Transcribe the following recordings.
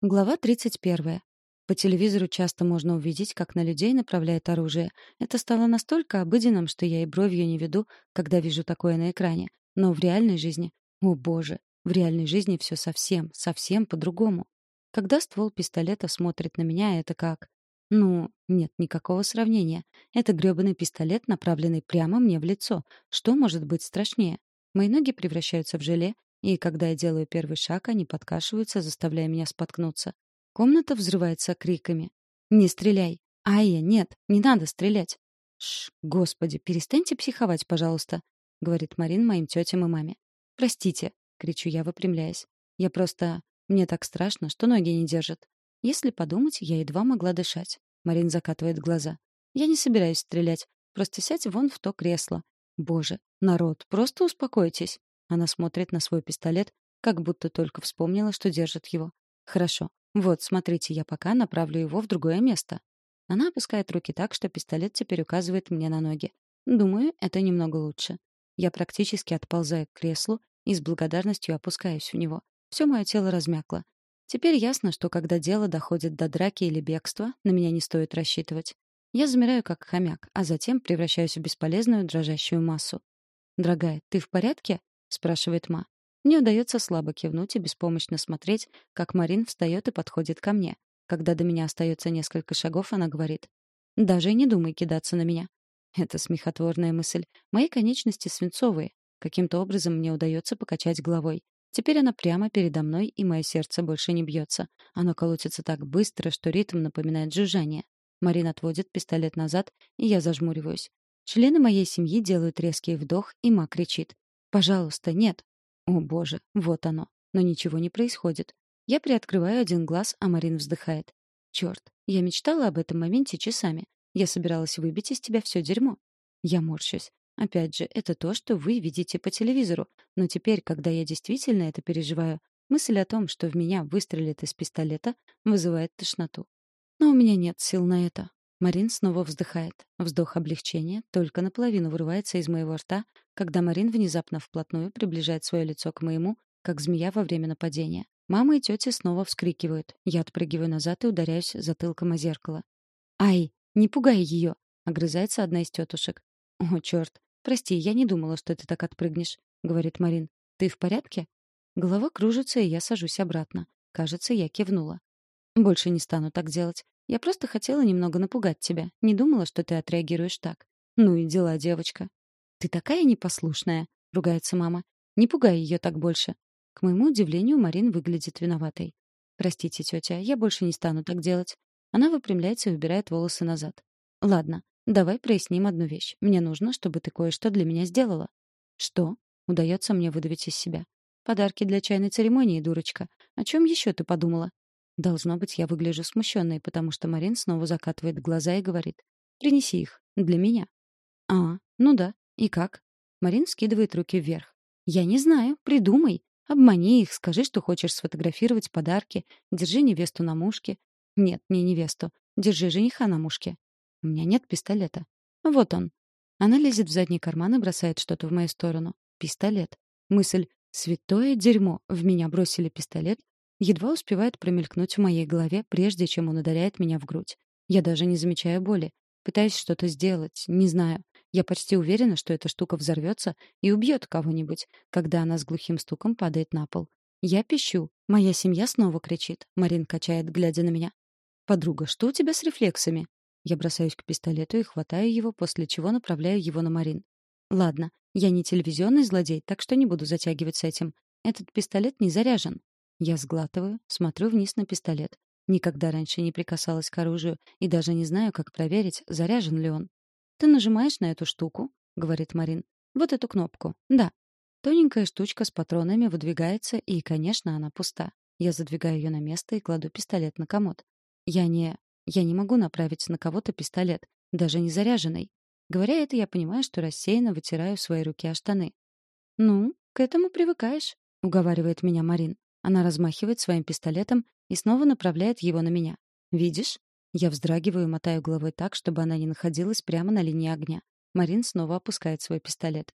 Глава 31. По телевизору часто можно увидеть, как на людей направляет оружие. Это стало настолько обыденным, что я и бровью не веду, когда вижу такое на экране. Но в реальной жизни... О, боже! В реальной жизни все совсем, совсем по-другому. Когда ствол пистолета смотрит на меня, это как... Ну, нет никакого сравнения. Это грёбаный пистолет, направленный прямо мне в лицо. Что может быть страшнее? Мои ноги превращаются в желе, и когда я делаю первый шаг, они подкашиваются, заставляя меня споткнуться. Комната взрывается криками. «Не стреляй!» «Айя, нет, не надо стрелять!» «Шш, господи, перестаньте психовать, пожалуйста», — говорит Марин моим тетям и маме. «Простите», — кричу я, выпрямляясь. «Я просто... Мне так страшно, что ноги не держат. Если подумать, я едва могла дышать». Марин закатывает глаза. «Я не собираюсь стрелять. Просто сядь вон в то кресло. Боже, народ, просто успокойтесь. Она смотрит на свой пистолет, как будто только вспомнила, что держит его. Хорошо. Вот, смотрите, я пока направлю его в другое место. Она опускает руки так, что пистолет теперь указывает мне на ноги. Думаю, это немного лучше. Я практически отползаю к креслу и с благодарностью опускаюсь в него. Все мое тело размякло. Теперь ясно, что когда дело доходит до драки или бегства, на меня не стоит рассчитывать. Я замираю как хомяк, а затем превращаюсь в бесполезную дрожащую массу. «Дорогая, ты в порядке?» — спрашивает Ма. Мне удается слабо кивнуть и беспомощно смотреть, как Марин встает и подходит ко мне. Когда до меня остается несколько шагов, она говорит. «Даже и не думай кидаться на меня». Это смехотворная мысль. Мои конечности свинцовые. Каким-то образом мне удается покачать головой. Теперь она прямо передо мной, и мое сердце больше не бьется. Оно колотится так быстро, что ритм напоминает жужжание. Марин отводит пистолет назад, и я зажмуриваюсь. Члены моей семьи делают резкий вдох, и Ма кричит. Пожалуйста, нет. О, боже, вот оно. Но ничего не происходит. Я приоткрываю один глаз, а Марин вздыхает. Черт, я мечтала об этом моменте часами. Я собиралась выбить из тебя все дерьмо. Я морщусь. Опять же, это то, что вы видите по телевизору. Но теперь, когда я действительно это переживаю, мысль о том, что в меня выстрелит из пистолета, вызывает тошноту. Но у меня нет сил на это. Марин снова вздыхает. Вздох облегчения только наполовину вырывается из моего рта, когда Марин внезапно вплотную приближает свое лицо к моему, как змея во время нападения. Мама и тетя снова вскрикивают. Я отпрыгиваю назад и ударяюсь затылком о зеркало. «Ай, не пугай ее!» — огрызается одна из тетушек. «О, черт! Прости, я не думала, что ты так отпрыгнешь», — говорит Марин. «Ты в порядке?» Голова кружится, и я сажусь обратно. Кажется, я кивнула. «Больше не стану так делать. Я просто хотела немного напугать тебя. Не думала, что ты отреагируешь так. Ну и дела, девочка. Ты такая непослушная, ругается мама. Не пугай ее так больше. К моему удивлению, Марин выглядит виноватой. Простите, тетя, я больше не стану так делать. Она выпрямляется и убирает волосы назад. Ладно, давай проясним одну вещь. Мне нужно, чтобы ты кое-что для меня сделала. Что? Удается мне выдавить из себя. Подарки для чайной церемонии, дурочка. О чем еще ты подумала? Должно быть, я выгляжу смущенной, потому что Марин снова закатывает глаза и говорит. «Принеси их. Для меня». «А, ну да. И как?» Марин скидывает руки вверх. «Я не знаю. Придумай. Обмани их, скажи, что хочешь сфотографировать подарки. Держи невесту на мушке. Нет, не невесту. Держи жениха на мушке. У меня нет пистолета. Вот он. Она лезет в задний карман и бросает что-то в мою сторону. Пистолет. Мысль «Святое дерьмо!» В меня бросили пистолет, едва успевает промелькнуть в моей голове, прежде чем он ударяет меня в грудь. Я даже не замечаю боли. Пытаюсь что-то сделать, не знаю. Я почти уверена, что эта штука взорвется и убьет кого-нибудь, когда она с глухим стуком падает на пол. Я пищу. Моя семья снова кричит. Марин качает, глядя на меня. «Подруга, что у тебя с рефлексами?» Я бросаюсь к пистолету и хватаю его, после чего направляю его на Марин. «Ладно, я не телевизионный злодей, так что не буду затягивать с этим. Этот пистолет не заряжен. Я сглатываю, смотрю вниз на пистолет. Никогда раньше не прикасалась к оружию и даже не знаю, как проверить, заряжен ли он. «Ты нажимаешь на эту штуку», — говорит Марин. «Вот эту кнопку. Да». Тоненькая штучка с патронами выдвигается, и, конечно, она пуста. Я задвигаю ее на место и кладу пистолет на комод. Я не... Я не могу направить на кого-то пистолет, даже не заряженный. Говоря это, я понимаю, что рассеянно вытираю свои руки о штаны. «Ну, к этому привыкаешь», — уговаривает меня Марин. Она размахивает своим пистолетом и снова направляет его на меня. «Видишь?» Я вздрагиваю и мотаю головой так, чтобы она не находилась прямо на линии огня. Марин снова опускает свой пистолет.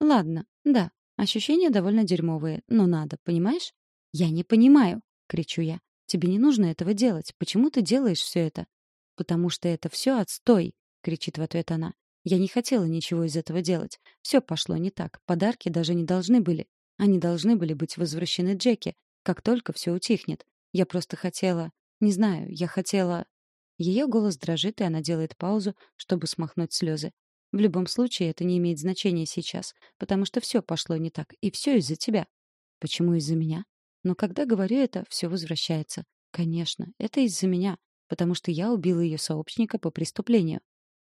«Ладно, да, ощущения довольно дерьмовые, но надо, понимаешь?» «Я не понимаю!» — кричу я. Тебе не нужно этого делать. Почему ты делаешь все это?» «Потому что это все отстой!» — кричит в ответ она. «Я не хотела ничего из этого делать. Все пошло не так. Подарки даже не должны были. Они должны были быть возвращены Джеки, как только все утихнет. Я просто хотела... Не знаю, я хотела...» Ее голос дрожит, и она делает паузу, чтобы смахнуть слезы. В любом случае, это не имеет значения сейчас, потому что все пошло не так, и все из-за тебя. Почему из-за меня? Но когда говорю это, все возвращается. Конечно, это из-за меня, потому что я убила ее сообщника по преступлению.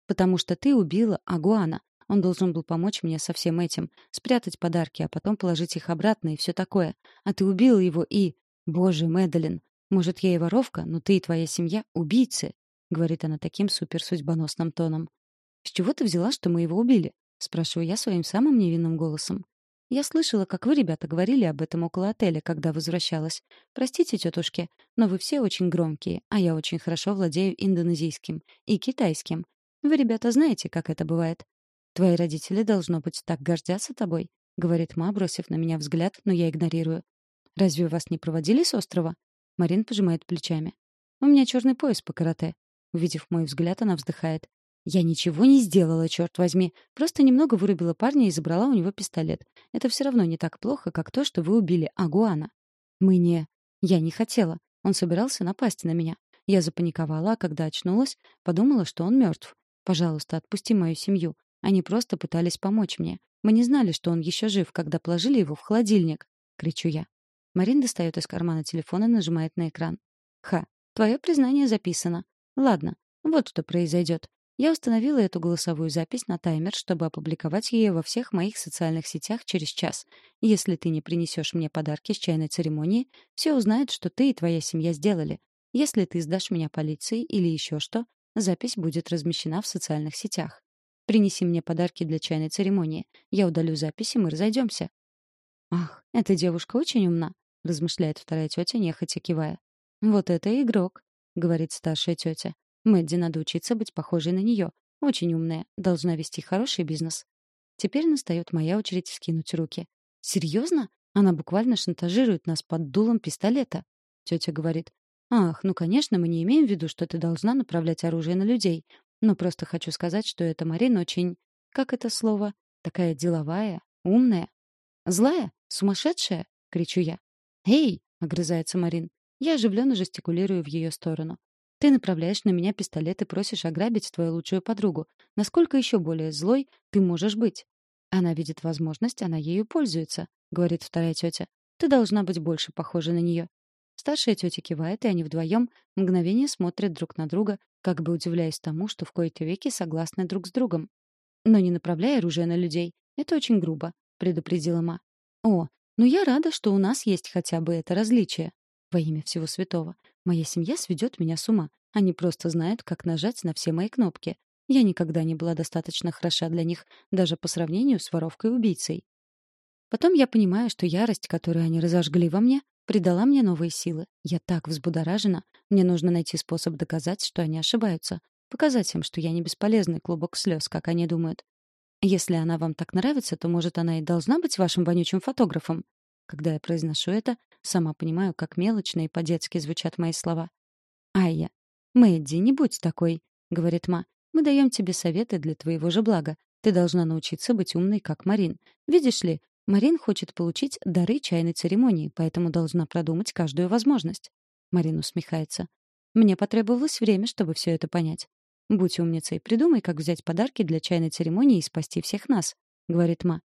Потому что ты убила Агуана. Он должен был помочь мне со всем этим, спрятать подарки, а потом положить их обратно и все такое. А ты убила его и... Боже, Мэдалин, может, я и воровка, но ты и твоя семья — убийцы, — говорит она таким суперсудьбоносным тоном. «С чего ты взяла, что мы его убили?» — спрашиваю я своим самым невинным голосом. «Я слышала, как вы, ребята, говорили об этом около отеля, когда возвращалась. Простите, тетушки, но вы все очень громкие, а я очень хорошо владею индонезийским и китайским. Вы, ребята, знаете, как это бывает. Твои родители, должно быть, так гордятся тобой», — говорит ма, бросив на меня взгляд, но я игнорирую. «Разве вас не проводили с острова?» Марин пожимает плечами. «У меня черный пояс по карате». Увидев мой взгляд, она вздыхает. «Я ничего не сделала, черт возьми. Просто немного вырубила парня и забрала у него пистолет. Это все равно не так плохо, как то, что вы убили Агуана». «Мы не...» «Я не хотела. Он собирался напасть на меня. Я запаниковала, а когда очнулась, подумала, что он мертв. Пожалуйста, отпусти мою семью. Они просто пытались помочь мне. Мы не знали, что он еще жив, когда положили его в холодильник», — кричу я. Марин достает из кармана телефон и нажимает на экран. «Ха, твое признание записано. Ладно, вот что произойдет. Я установила эту голосовую запись на таймер, чтобы опубликовать ее во всех моих социальных сетях через час. Если ты не принесешь мне подарки с чайной церемонии, все узнают, что ты и твоя семья сделали. Если ты сдашь меня полиции или еще что, запись будет размещена в социальных сетях. Принеси мне подарки для чайной церемонии. Я удалю запись, и мы разойдемся. Ах, эта девушка очень умна, размышляет вторая тетя, нехотя кивая. Вот это игрок, говорит старшая тетя. Мэдди надо учиться быть похожей на нее. Очень умная, должна вести хороший бизнес. Теперь настает моя очередь вскинуть руки. Серьезно? Она буквально шантажирует нас под дулом пистолета. Тетя говорит: "Ах, ну, конечно, мы не имеем в виду, что ты должна направлять оружие на людей. Но просто хочу сказать, что эта Марин очень, как это слово, такая деловая, умная, злая, сумасшедшая", кричу я. "Эй!" огрызается Марин. Я оживленно жестикулирую в ее сторону. Ты направляешь на меня пистолет и просишь ограбить твою лучшую подругу. Насколько еще более злой ты можешь быть? Она видит возможность, она ею пользуется, говорит вторая тетя. Ты должна быть больше похожа на нее. Старшая тетя кивает, и они вдвоем мгновение смотрят друг на друга, как бы удивляясь тому, что в кои-то веки согласны друг с другом. Но не направляй оружие на людей. Это очень грубо, предупредила Ма. О, ну я рада, что у нас есть хотя бы это различие. Во имя всего святого. Моя семья сведет меня с ума. Они просто знают, как нажать на все мои кнопки. Я никогда не была достаточно хороша для них, даже по сравнению с воровкой-убийцей. Потом я понимаю, что ярость, которую они разожгли во мне, придала мне новые силы. Я так взбудоражена. Мне нужно найти способ доказать, что они ошибаются. Показать им, что я не бесполезный клубок слез, как они думают. Если она вам так нравится, то, может, она и должна быть вашим вонючим фотографом. Когда я произношу это, сама понимаю, как мелочно и по-детски звучат мои слова. «Айя, Мэдди, не будь такой», — говорит Ма. «Мы даем тебе советы для твоего же блага. Ты должна научиться быть умной, как Марин. Видишь ли, Марин хочет получить дары чайной церемонии, поэтому должна продумать каждую возможность». Марин усмехается. «Мне потребовалось время, чтобы все это понять. Будь умницей, придумай, как взять подарки для чайной церемонии и спасти всех нас», — говорит Ма.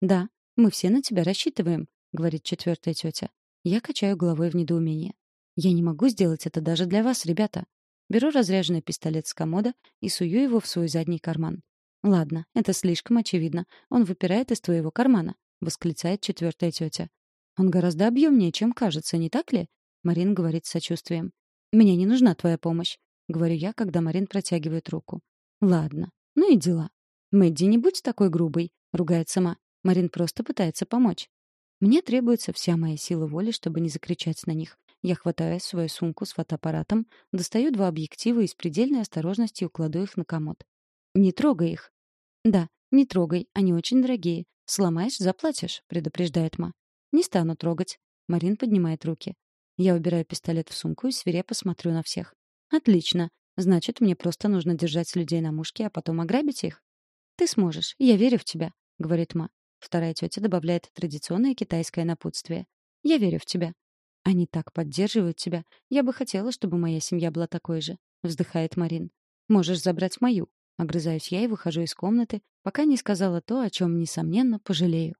«Да, мы все на тебя рассчитываем», — говорит четвертая тетя. Я качаю головой в недоумении. «Я не могу сделать это даже для вас, ребята». Беру разряженный пистолет с комода и сую его в свой задний карман. «Ладно, это слишком очевидно. Он выпирает из твоего кармана», — восклицает четвертая тетя. «Он гораздо объемнее, чем кажется, не так ли?» Марин говорит с сочувствием. «Мне не нужна твоя помощь», — говорю я, когда Марин протягивает руку. «Ладно, ну и дела». «Мэдди, не будь такой грубой», — ругает сама. Марин просто пытается помочь. Мне требуется вся моя сила воли, чтобы не закричать на них. Я хватаю свою сумку с фотоаппаратом, достаю два объектива и с предельной осторожностью кладу их на комод. «Не трогай их». «Да, не трогай, они очень дорогие. Сломаешь — заплатишь», — предупреждает Ма. «Не стану трогать». Марин поднимает руки. Я убираю пистолет в сумку и свирепо смотрю на всех. Отлично. Значит, мне просто нужно держать людей на мушке, а потом ограбить их? Ты сможешь. Я верю в тебя, говорит Ма. Вторая тетя добавляет традиционное китайское напутствие. Я верю в тебя. Они так поддерживают тебя. Я бы хотела, чтобы моя семья была такой же, вздыхает Марин. Можешь забрать мою. Огрызаюсь я и выхожу из комнаты, пока не сказала то, о чем несомненно пожалею.